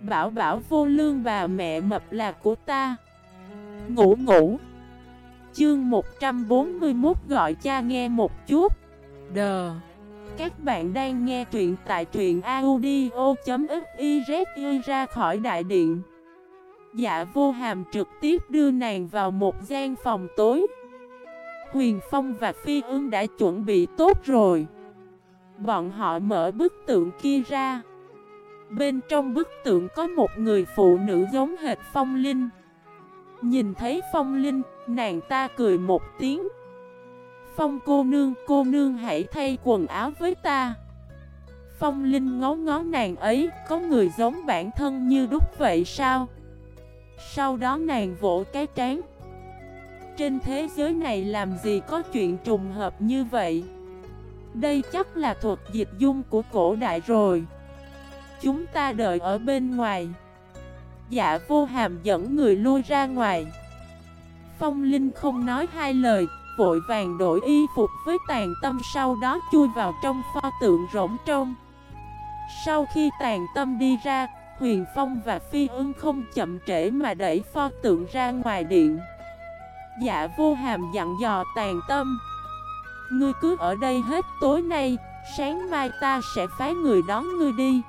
Bảo bảo vô lương bà mẹ mập là của ta. Ngủ ngủ. Chương 141 gọi cha nghe một chút. Đờ. Các bạn đang nghe truyện tại truyện audio.xyz ra khỏi đại điện. Dạ vô hàm trực tiếp đưa nàng vào một gian phòng tối. Huyền Phong và Phi ương đã chuẩn bị tốt rồi. Bọn họ mở bức tượng kia ra. Bên trong bức tượng có một người phụ nữ giống hệt Phong Linh. Nhìn thấy Phong Linh, nàng ta cười một tiếng. Phong cô nương, cô nương hãy thay quần áo với ta. Phong Linh ngó ngó nàng ấy, có người giống bản thân như đúc vậy sao? Sau đó nàng vỗ cái trán. Trên thế giới này làm gì có chuyện trùng hợp như vậy? Đây chắc là thuật dịch dung của cổ đại rồi. Chúng ta đợi ở bên ngoài. Dạ vô hàm dẫn người lui ra ngoài. Phong Linh không nói hai lời, Vội vàng đổi y phục với tàn tâm Sau đó chui vào trong pho tượng rỗng trông. Sau khi tàn tâm đi ra, Huyền Phong và Phi ưng không chậm trễ mà đẩy pho tượng ra ngoài điện. Dạ vô hàm dặn dò tàn tâm, Ngươi cứ ở đây hết tối nay, Sáng mai ta sẽ phái người đón ngươi đi.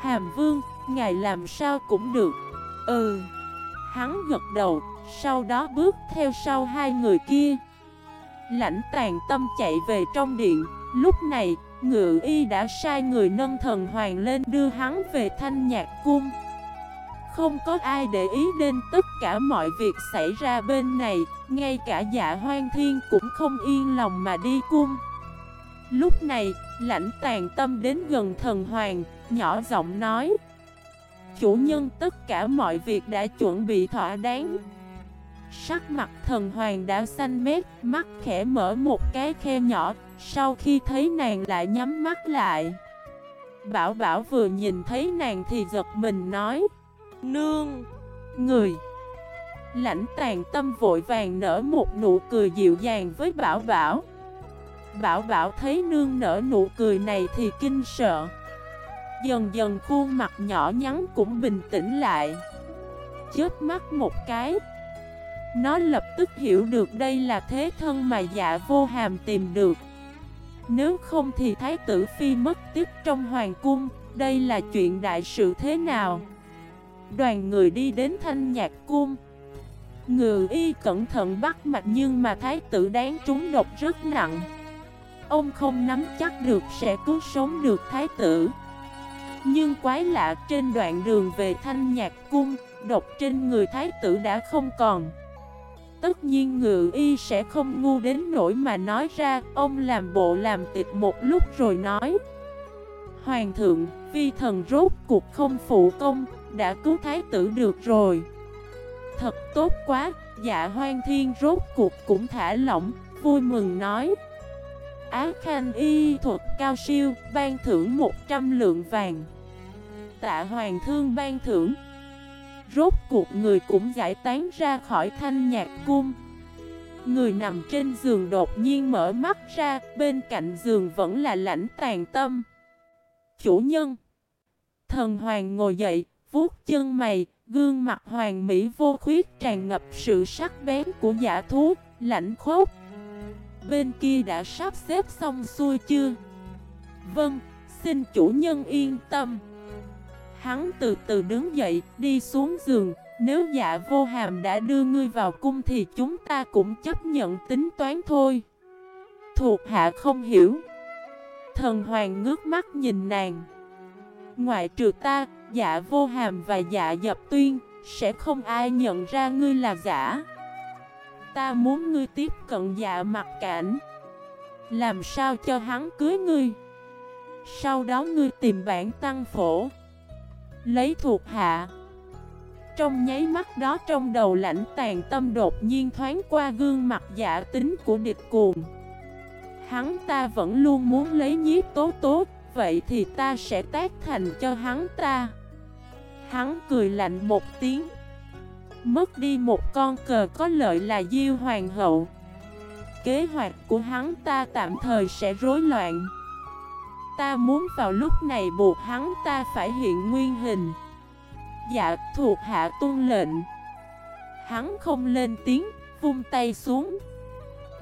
Hàm vương, ngài làm sao cũng được. Ừ. Hắn gật đầu, sau đó bước theo sau hai người kia. Lãnh tàn tâm chạy về trong điện. Lúc này, ngự y đã sai người nâng thần hoàng lên đưa hắn về thanh nhạc cung. Không có ai để ý đến tất cả mọi việc xảy ra bên này Ngay cả dạ hoang thiên cũng không yên lòng mà đi cung. Lúc này, lãnh tàn tâm đến gần thần hoàng, nhỏ giọng nói. Chủ nhân tất cả mọi việc đã chuẩn bị thỏa đáng. Sắc mặt thần hoàng đã xanh mét, mắt khẽ mở một cái khe nhỏ Sau khi thấy nàng lại nhắm mắt lại. Bảo bảo vừa nhìn thấy nàng thì giật mình nói. Nương Người. Lãnh tàn tâm vội vàng nở một nụ cười dịu dàng với bảo bảo. Bảo bảo thấy nương nở nụ cười này thì kinh sợ. Dần dần khuôn mặt nhỏ nhắn cũng bình tĩnh lại. Chết mắt một cái, Nó lập tức hiểu được đây là thế thân mà dạ vô hàm tìm được. Nếu không thì thái tử phi mất tiếp trong hoàng cung, Đây là chuyện đại sự thế nào? Đoàn người đi đến thanh nhạc cung. Ngự y cẩn thận bắt mạch nhưng mà thái tử đáng trúng độc rất nặng. Ông không nắm chắc được sẽ cứu sống được thái tử. Nhưng quái lạ trên đoạn đường về thanh nhạc cung Độc trên người thái tử đã không còn. Tất nhiên ngự y sẽ không ngu đến nỗi mà nói ra Ông làm bộ làm tịch một lúc rồi nói. Hoàng thượng, vi thần rốt cuộc không phụ công Đã cứu thái tử được rồi. Thật tốt quá, dạ hoang thiên rốt cuộc cũng thả lỏng Vui mừng nói. Á Khanh y thuật cao siêu, ban thưởng 100 lượng vàng. Tạ Hoàng Thương ban thưởng. Rốt cuộc người cũng giải tán ra khỏi thanh nhạc cung. Người nằm trên giường đột nhiên mở mắt ra, bên cạnh giường vẫn là lãnh tàn tâm. Chủ nhân Thần Hoàng ngồi dậy, vuốt chân mày, gương mặt hoàng mỹ vô khuyết tràn ngập sự sắc bén của giả thú, lãnh khốc. Bên kia đã sắp xếp xong xuôi chưa? Vâng, xin chủ nhân yên tâm. Hắn từ từ đứng dậy, đi xuống giường. Nếu dạ vô hàm đã đưa ngươi vào cung thì chúng ta cũng chấp nhận tính toán thôi. Thuộc hạ không hiểu. Thần hoàng ngước mắt nhìn nàng. Ngoại trừ ta, dạ vô hàm và dạ dập tuyên Sẽ không ai nhận ra ngươi là giả. Ta muốn ngươi tiếp cận dạ mặt cảnh. Làm sao cho hắn cưới ngươi? Sau đó ngươi tìm bản tăng phổ. Lấy thuộc hạ. Trong nháy mắt đó trong đầu lãnh tàn tâm đột nhiên thoáng qua gương mặt giả tính của địch cuồng. Hắn ta vẫn luôn muốn lấy nhiếp tố tố, Vậy thì ta sẽ tác thành cho hắn ta. Hắn cười lạnh một tiếng. Mất đi một con cờ có lợi là Diêu Hoàng hậu. Kế hoạch của hắn ta tạm thời sẽ rối loạn. Ta muốn vào lúc này buộc hắn ta phải hiện nguyên hình. Dạ thuộc hạ tuân lệnh. Hắn không lên tiếng, Vung tay xuống.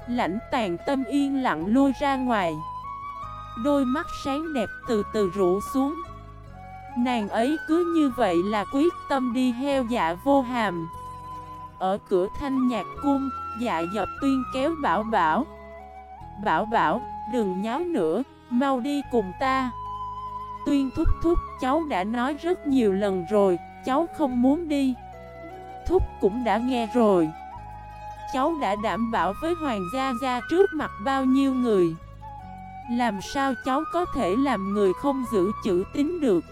Lãnh tàn tâm yên lặng lui ra ngoài. Đôi mắt sáng đẹp từ từ rũ xuống. Nàng ấy cứ như vậy là quyết tâm đi heo dạ vô hàm. Ở cửa thanh nhạc cung Dạ dập tuyên kéo bảo bảo. Bảo bảo, đừng nháo nữa, Mau đi cùng ta. Tuyên thúc thúc, cháu đã nói rất nhiều lần rồi, Cháu không muốn đi. Thúc cũng đã nghe rồi. Cháu đã đảm bảo với Hoàng gia gia trước mặt bao nhiêu người. Làm sao cháu có thể làm người không giữ chữ tín được?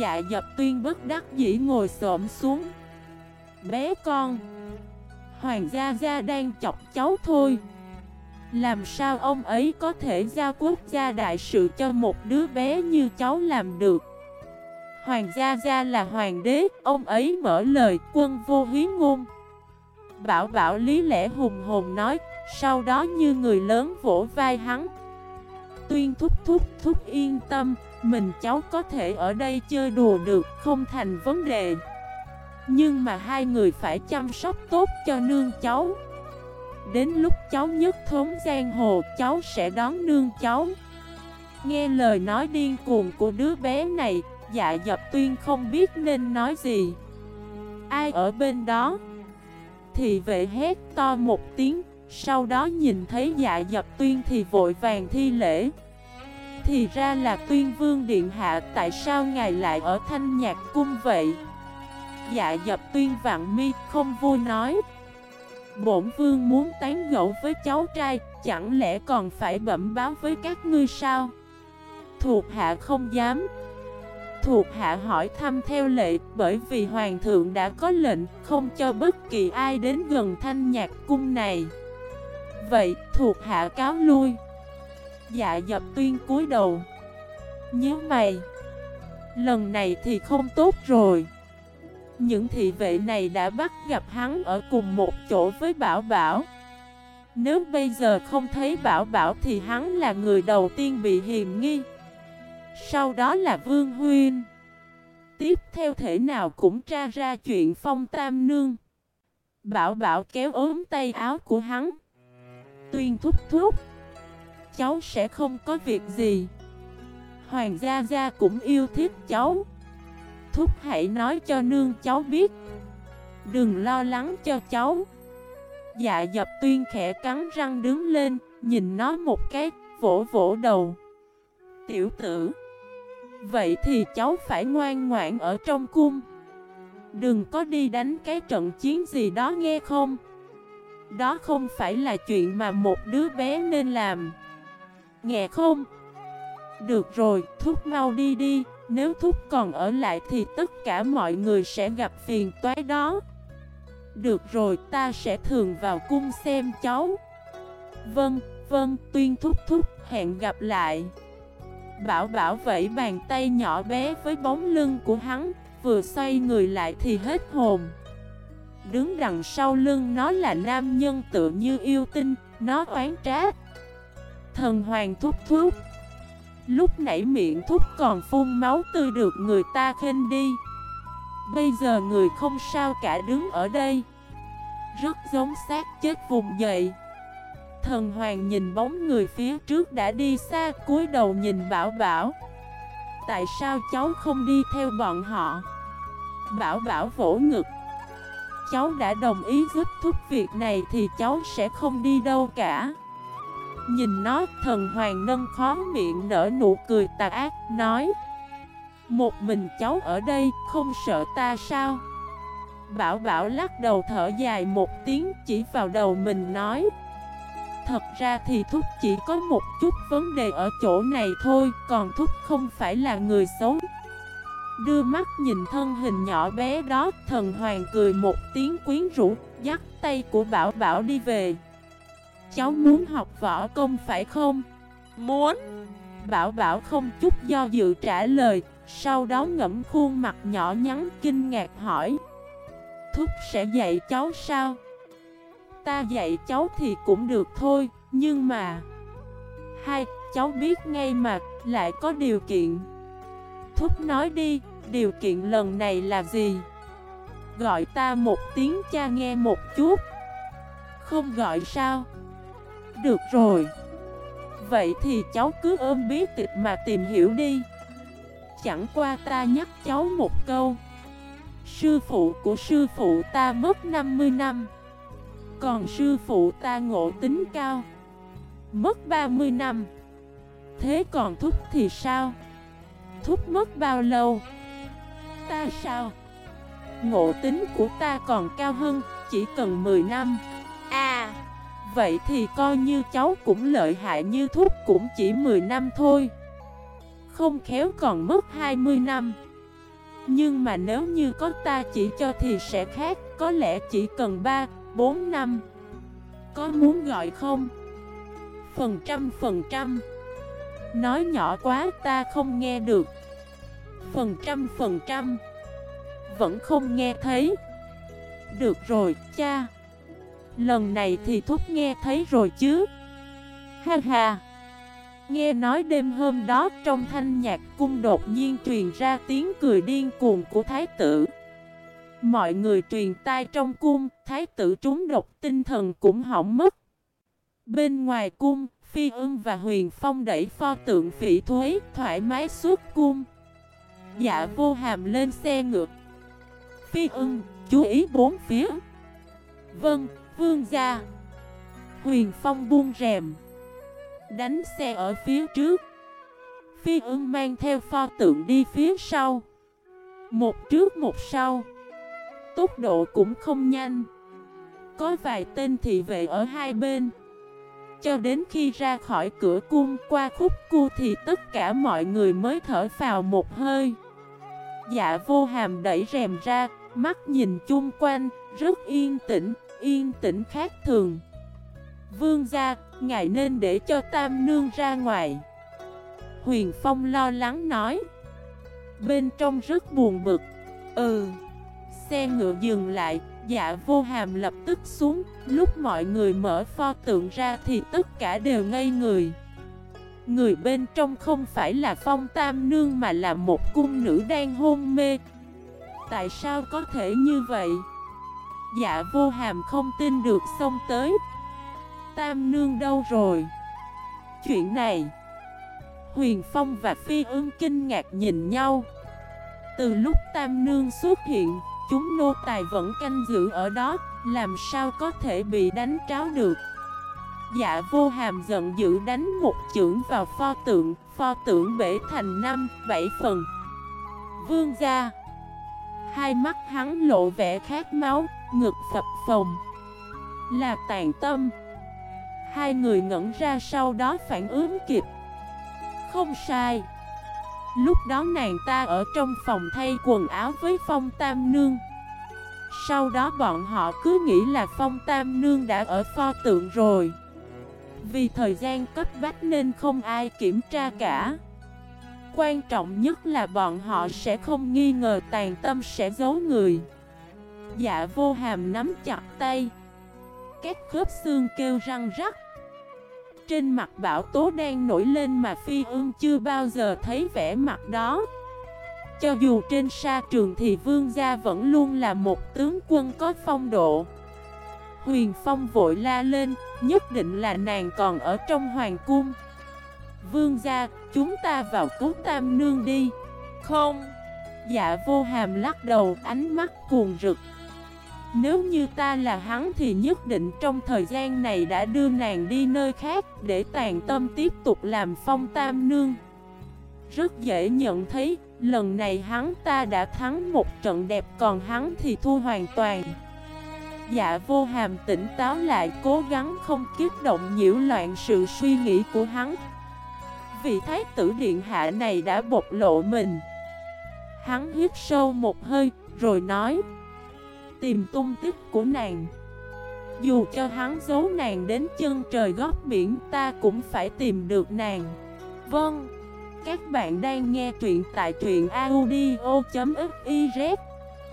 Dạ dập tuyên bất đắc dĩ ngồi xổm xuống. Bé con. Hoàng gia gia đang chọc cháu thôi. Làm sao ông ấy có thể giao quốc gia đại sự cho một đứa bé như cháu làm được? Hoàng gia gia là hoàng đế, Ông ấy mở lời quân vô hí ngôn. Bảo bảo lý lẽ hùng hồn nói, Sau đó như người lớn vỗ vai hắn. Tuyên thúc thúc thúc yên tâm. Mình cháu có thể ở đây chơi đùa được, Không thành vấn đề. Nhưng mà hai người phải chăm sóc tốt cho nương cháu. Đến lúc cháu nhất thống giang hồ, Cháu sẽ đón nương cháu. Nghe lời nói điên cuồng của đứa bé này Dạ dập tuyên không biết nên nói gì. Ai ở bên đó? Thì vệ hét to một tiếng, Sau đó nhìn thấy dạ dập tuyên thì vội vàng thi lễ. Thì ra là tuyên vương điện hạ, Tại sao ngài lại ở thanh nhạc cung vậy Dạ dập tuyên vạn mi, không vui nói Bổn vương muốn tán gẫu với cháu trai, Chẳng lẽ còn phải bẩm báo với các ngươi sao Thuộc hạ không dám thuộc hạ hỏi thăm theo lệ, bởi vì hoàng thượng đã có lệnh, không cho bất kỳ ai đến gần thanh nhạc cung này. Vậy, thuộc hạ cáo lui. Dạ dập tuyên cúi đầu. Nhớ mày. Lần này thì không tốt rồi. Những thị vệ này đã bắt gặp hắn ở cùng một chỗ với Bảo Bảo. Nếu bây giờ không thấy Bảo Bảo thì hắn là người đầu tiên bị hiềm nghi. Sau đó là Vương Huyên. Tiếp theo thể nào cũng tra ra chuyện phong tam nương. Bảo bảo kéo ốm tay áo của hắn. Tuyên thúc thúc. Cháu sẽ không có việc gì. Hoàng gia gia cũng yêu thích cháu. Thúc hãy nói cho nương cháu biết. Đừng lo lắng cho cháu. Dạ dập tuyên khẽ cắn răng đứng lên, nhìn nó một cái, vỗ vỗ đầu. Tiểu tử. Vậy thì cháu phải ngoan ngoãn ở trong cung Đừng có đi đánh cái trận chiến gì đó nghe không Đó không phải là chuyện mà một đứa bé nên làm Nghe không? Được rồi, Thúc mau đi đi Nếu Thúc còn ở lại thì tất cả mọi người sẽ gặp phiền toái đó. Được rồi, ta sẽ thường vào cung xem cháu. Vâng, vâng, tuyên Thúc Thúc, hẹn gặp lại. Bảo bảo vẫy bàn tay nhỏ bé với bóng lưng của hắn Vừa xoay người lại thì hết hồn. Đứng đằng sau lưng nó là nam nhân tự như yêu tinh Nó oán trách. Thần hoàng thúc thúc. Lúc nãy miệng thúc còn phun máu tươi được người ta khen đi. Bây giờ người không sao cả đứng ở đây. Rất giống xác chết vùng dậy. Thần hoàng nhìn bóng người phía trước đã đi xa, cúi đầu nhìn Bảo Bảo. Tại sao cháu không đi theo bọn họ? Bảo Bảo vỗ ngực. Cháu đã đồng ý giúp thúc việc này thì cháu sẽ không đi đâu cả. Nhìn nó, thần hoàng nâng khó miệng nở nụ cười tà ác, nói, Một mình cháu ở đây không sợ ta sao? Bảo Bảo lắc đầu thở dài một tiếng chỉ vào đầu mình nói, Thật ra thì Thúc chỉ có một chút vấn đề ở chỗ này thôi, Còn Thúc không phải là người xấu. Đưa mắt nhìn thân hình nhỏ bé đó, Thần Hoàng cười một tiếng quyến rũ, Dắt tay của Bảo Bảo đi về. Cháu muốn học võ công phải không? Muốn Bảo Bảo không chút do dự trả lời Sau đó ngẫm khuôn mặt nhỏ nhắn kinh ngạc hỏi Thúc sẽ dạy cháu sao? Ta dạy cháu thì cũng được thôi, nhưng mà Hai, cháu biết ngay mà, lại có điều kiện Thúc nói đi, Điều kiện lần này là gì? Gọi ta một tiếng cha nghe một chút Không gọi sao? Được rồi. Vậy thì cháu cứ ôm bí tịch mà tìm hiểu đi. Chẳng qua ta nhắc cháu một câu. Sư phụ của sư phụ ta mất 50 năm. Còn sư phụ ta ngộ tính cao. Mất 30 năm. Thế còn thúc thì sao? Thúc mất bao lâu? Ta sao? Ngộ tính của ta còn cao hơn, Chỉ cần 10 năm. Vậy thì coi như cháu cũng lợi hại như thúc cũng chỉ 10 năm thôi. Không khéo còn mất 20 năm. Nhưng mà nếu như có ta chỉ cho thì sẽ khác Có lẽ chỉ cần 3, 4 năm. Có muốn gọi không? Phần trăm phần trăm. Nói nhỏ quá ta không nghe được. Phần trăm phần trăm. Vẫn không nghe thấy. Được rồi cha. Lần này thì thúc nghe thấy rồi chứ? Ha ha. Nghe nói đêm hôm đó trong thanh nhạc cung đột nhiên truyền ra tiếng cười điên cuồng của thái tử. Mọi người truyền tai trong cung, thái tử trúng độc tinh thần cũng hỏng mất. Bên ngoài cung, Phi ưng và Huyền Phong đẩy pho tượng phỉ thuế thoải mái suốt cung. Dạ vô hàm lên xe ngược. Phi ưng, chú ý bốn phía. Vâng, vương gia. Huyền Phong buông rèm. Đánh xe ở phía trước. Phi ưng mang theo pho tượng đi phía sau. Một trước một sau. Tốc độ cũng không nhanh. Có vài tên thị vệ ở hai bên. Cho đến khi ra khỏi cửa cung qua khúc cu thì tất cả mọi người mới thở vào một hơi. Dạ vô hàm đẩy rèm ra, mắt nhìn chung quanh, rất yên tĩnh, yên tĩnh khác thường. Vương gia, ngài nên để cho Tam Nương ra ngoài. Huyền Phong lo lắng nói. Bên trong rất buồn bực. Ừ Xe ngựa dừng lại Dạ vô hàm lập tức xuống Lúc mọi người mở pho tượng ra Thì tất cả đều ngây người. Người bên trong không phải là Phong Tam Nương Mà là một cung nữ đang hôn mê. Tại sao có thể như vậy? Dạ vô hàm không tin được xông tới. Tam Nương đâu rồi? Chuyện này Huyền Phong và Phi ương kinh ngạc nhìn nhau. Từ lúc Tam Nương xuất hiện Chúng nô tài vẫn canh giữ ở đó Làm sao có thể bị đánh tráo được? Dạ vô hàm giận dữ đánh một chưởng vào pho tượng Pho tượng bể thành năm, bảy phần. Vương gia Hai mắt hắn lộ vẻ khát máu. Ngực phập phồng. Là tàn tâm. Hai người ngẩn ra sau đó phản ứng kịp. Không sai. Lúc đó nàng ta ở trong phòng thay quần áo với Phong Tam Nương. Sau đó bọn họ cứ nghĩ là Phong Tam Nương đã ở pho tượng rồi. Vì thời gian cấp bách nên không ai kiểm tra cả. Quan trọng nhất là bọn họ sẽ không nghi ngờ tàn tâm sẽ giấu người. Dạ vô hàm nắm chặt tay. Các khớp xương kêu răng rắc. Trên mặt Bảo Tố đang nổi lên mà Phi ương chưa bao giờ thấy vẻ mặt đó. Cho dù trên sa trường thì Vương Gia vẫn luôn là một tướng quân có phong độ. Huyền Phong vội la lên, nhất định là nàng còn ở trong hoàng cung. Vương Gia, chúng ta vào cứu Tam Nương đi. Không. Dạ vô hàm lắc đầu ánh mắt cuồng rực nếu như ta là hắn thì nhất định trong thời gian này đã đưa nàng đi nơi khác để tàn tâm tiếp tục làm phong tam nương. Rất dễ nhận thấy, lần này hắn ta đã thắng một trận đẹp còn hắn thì thua hoàn toàn. Dạ vô hàm tỉnh táo lại cố gắng không kích động nhiễu loạn sự suy nghĩ của hắn. Vị thái tử điện hạ này đã bộc lộ mình. Hắn hít sâu một hơi, rồi nói tìm tung tích của nàng. Dù cho hắn giấu nàng đến chân trời góc biển, ta cũng phải tìm được nàng. Vâng Các bạn đang nghe truyện tại truyện audio.fif